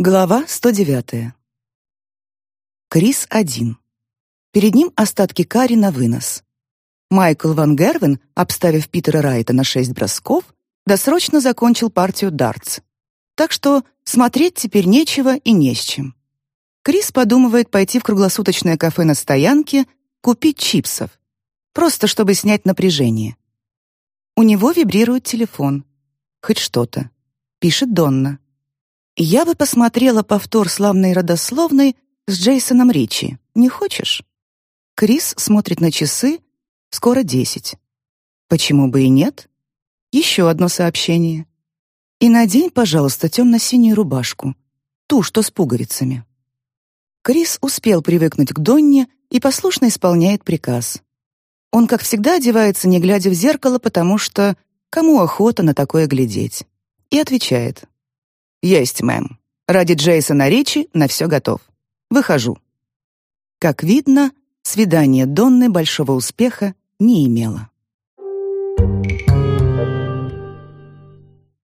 Глава 109. Крис один. Перед ним остатки карри на вынос. Майкл Ван Гервен, обставив Питера Райта на шесть бросков, досрочно закончил партию дартс. Так что смотреть теперь нечего и не с чем. Крис подумывает пойти в круглосуточное кафе на стоянке, купить чипсов. Просто чтобы снять напряжение. У него вибрирует телефон. Хоть что-то. Пишет Донна. Я бы посмотрела повтор славной родословной с Джейсоном Ричи. Не хочешь? Крис смотрит на часы. Скоро десять. Почему бы и нет? Еще одно сообщение. И надень, пожалуйста, темно-синюю рубашку. Ту, что с пуговицами. Крис успел привыкнуть к Донне и послушно исполняет приказ. Он, как всегда, одевается, не глядя в зеркало, потому что кому охота на такое глядеть. И отвечает. «Есть, мэм. Ради Джейсона Ричи на все готов. Выхожу». Как видно, свидание Донны большого успеха не имело.